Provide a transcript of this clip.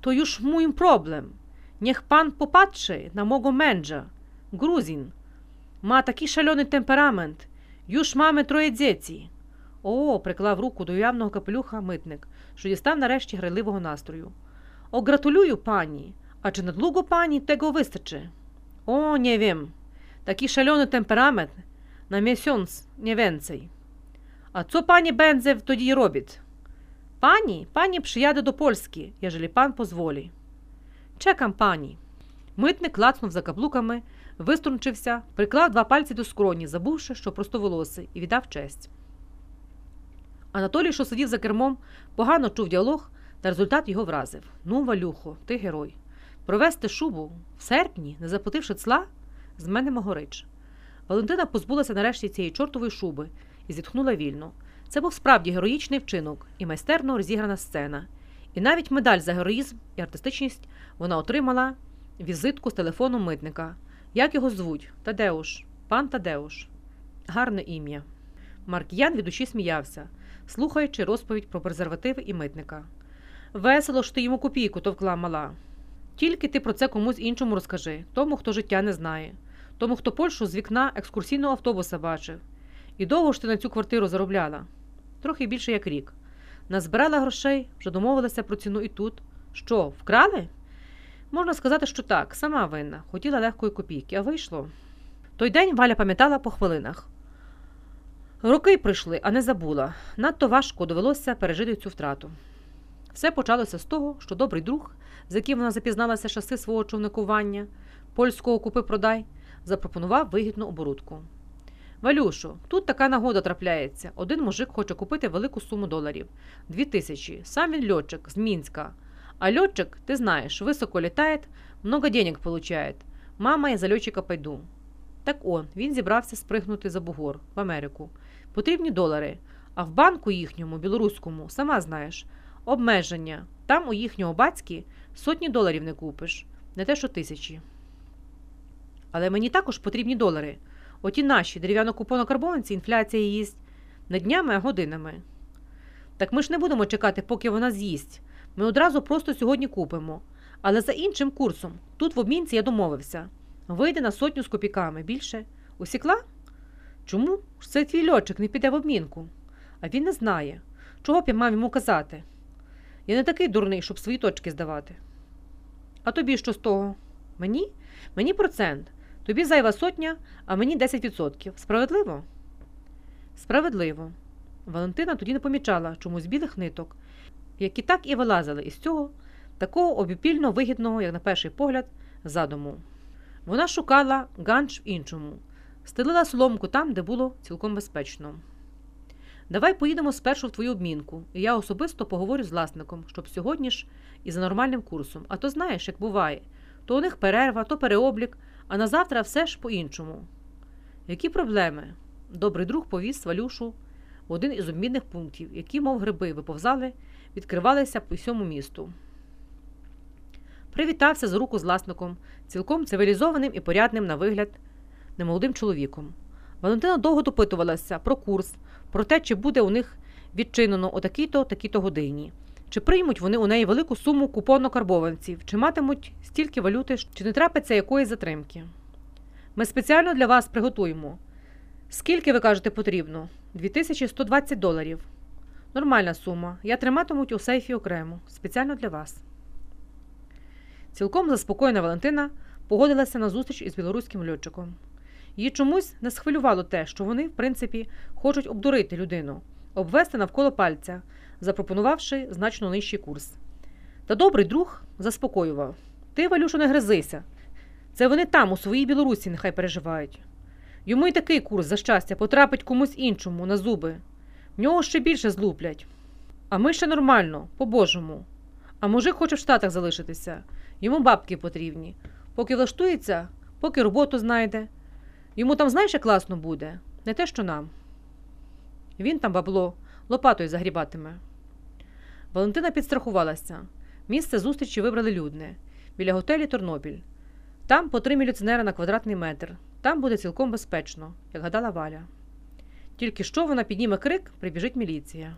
To już mój problem. Niech pan popatrzy na mого męża. Gruzin. Ma такий шальоний темперамент. Już mamy троє дітей. О, приклав руку до уявного капелюха митник, що дістав нарешті грайливого настрою. О, гратулюю, пані. А чи надлуго пані tego вистачи? О, nie wiem. Taki szalony temperament. Na miesiąc, nie więcej. A co pani będzie тоді робить? Пані, пані przyjadę до Польськи, ежели пан позволі. Чекам пані. Митник клацнув за каблуками, виструнчився, приклав два пальці до скроні, забувши, що простоволосий, і віддав честь. Анатолій, що сидів за кермом, погано чув діалог, та результат його вразив. Ну, Валюхо, ти герой. Провести шубу в серпні, не заплативши цла, з мене могорич. Валентина позбулася нарешті цієї чортової шуби і зітхнула вільно. Це був справді героїчний вчинок і майстерно розіграна сцена. І навіть медаль за героїзм і артистичність вона отримала візитку з телефону митника. Як його звуть? Тадеуш, пан Тадеуш. Гарне ім'я. Марк'ян від сміявся, слухаючи розповідь про презервативи і митника. Весело ж ти йому копійку товкла мала. Тільки ти про це комусь іншому розкажи, тому, хто життя не знає, тому, хто Польщу з вікна екскурсійного автобуса бачив. І довго ж ти на цю квартиру заробляла? Трохи більше як рік. Назбирала грошей, вже домовилася про ціну і тут. Що, вкрали? Можна сказати, що так, сама винна, хотіла легкої копійки, а вийшло. Той день Валя пам'ятала по хвилинах. Роки прийшли, а не забула. Надто важко довелося пережити цю втрату. Все почалося з того, що добрий друг, з яким вона запізналася часи свого човникування, польського купи-продай, запропонував вигідну оборудку. Валюшо, тут така нагода трапляється. Один мужик хоче купити велику суму доларів дві тисячі. Сам він льотчик з Мінська. А льотчик, ти знаєш, високо літає, много денег получает. Мама, я за льотчика пойду. Так он, він зібрався спригнути за бугор в Америку. Потрібні долари. А в банку їхньому, білоруському, сама знаєш, обмеження. Там у їхнього батьки сотні доларів не купиш, не те, що тисячі. Але мені також потрібні долари. Оті наші дерев'яно-купоно-карбованці інфляція їсть не днями, а годинами. Так ми ж не будемо чекати, поки вона з'їсть. Ми одразу просто сьогодні купимо. Але за іншим курсом, тут в обмінці я домовився. Вийде на сотню з копійками більше. Усікла? Чому ж цей твій льотчик не піде в обмінку? А він не знає. Чого б я мав йому казати? Я не такий дурний, щоб свої точки здавати. А тобі що з того? Мені? Мені процент. Тобі зайва сотня, а мені 10%. Справедливо? Справедливо. Валентина тоді не помічала чомусь білих ниток, які так і вилазили із цього, такого обіпільно вигідного, як на перший погляд, задуму. Вона шукала ганч в іншому, стелила соломку там, де було цілком безпечно. Давай поїдемо спершу в твою обмінку, і я особисто поговорю з власником, щоб сьогодні ж і за нормальним курсом. А то знаєш, як буває, то у них перерва, то переоблік, а на завтра все ж по-іншому. Які проблеми? Добрий друг повіз Валюшу в один із обмінних пунктів, які, мов гриби, виповзали, відкривалися по всьому місту. Привітався з руку з власником, цілком цивілізованим і порядним на вигляд немолодим чоловіком. Валентина довго допитувалася про курс, про те, чи буде у них відчинено о такій-то, такій-то годині, чи приймуть вони у неї велику суму купонно-карбованців, чи матимуть стільки валюти, чи не трапиться якоїсь затримки. Ми спеціально для вас приготуємо. Скільки ви кажете потрібно? 2120 доларів. Нормальна сума. Я триматимуть у сейфі окремо, спеціально для вас. Цілком заспокоєна Валентина погодилася на зустріч із білоруським льотчиком. Її чомусь не схвилювало те, що вони, в принципі, хочуть обдурити людину, обвести навколо пальця, запропонувавши значно нижчий курс. Та добрий друг заспокоював Ти, Валюшо, не гризися. Це вони там, у своїй Білорусі, нехай переживають. Йому й такий курс за щастя потрапить комусь іншому на зуби. В нього ще більше злуплять. А ми ще нормально, по-божому. А мужик хоче в Штатах залишитися. Йому бабки потрібні. Поки влаштується, поки роботу знайде. Йому там, знаєш, як класно буде, не те, що нам. Він там бабло лопатою загрібатиме. Валентина підстрахувалася. Місце зустрічі вибрали людне біля готелі Тернопіль. Там по три міліціонера на квадратний метр. Там буде цілком безпечно, як гадала Валя. Тільки що вона підніме крик, прибіжить міліція.